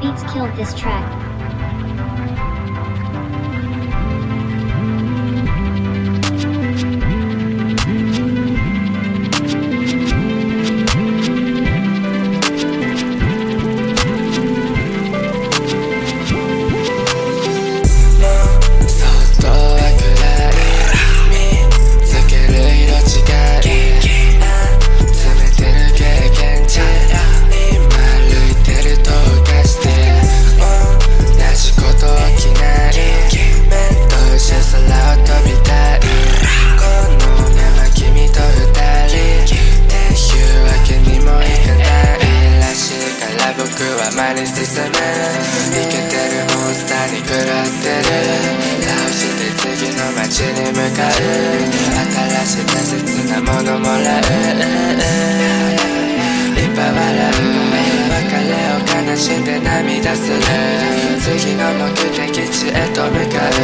Beats killed this track. まり進むイケてるモンスターに食らってる倒して次の街に向かう新しい大切なものもらういっぱい笑う別れを悲しんで涙する次の目的地へと向かう